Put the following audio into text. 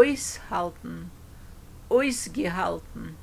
aushalten, ausgehalten.